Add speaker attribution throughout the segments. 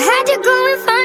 Speaker 1: had you and find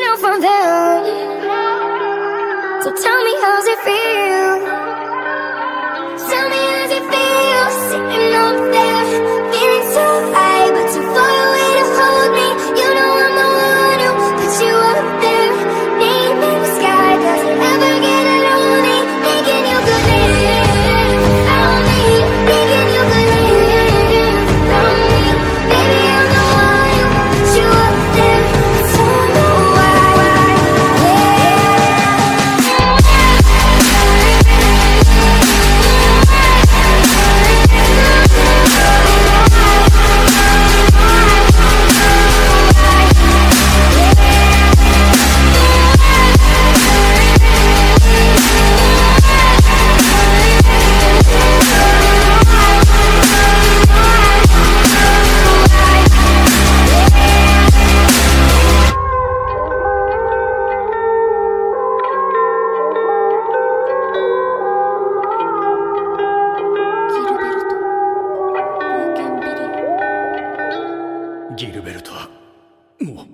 Speaker 2: ギルベルトはもう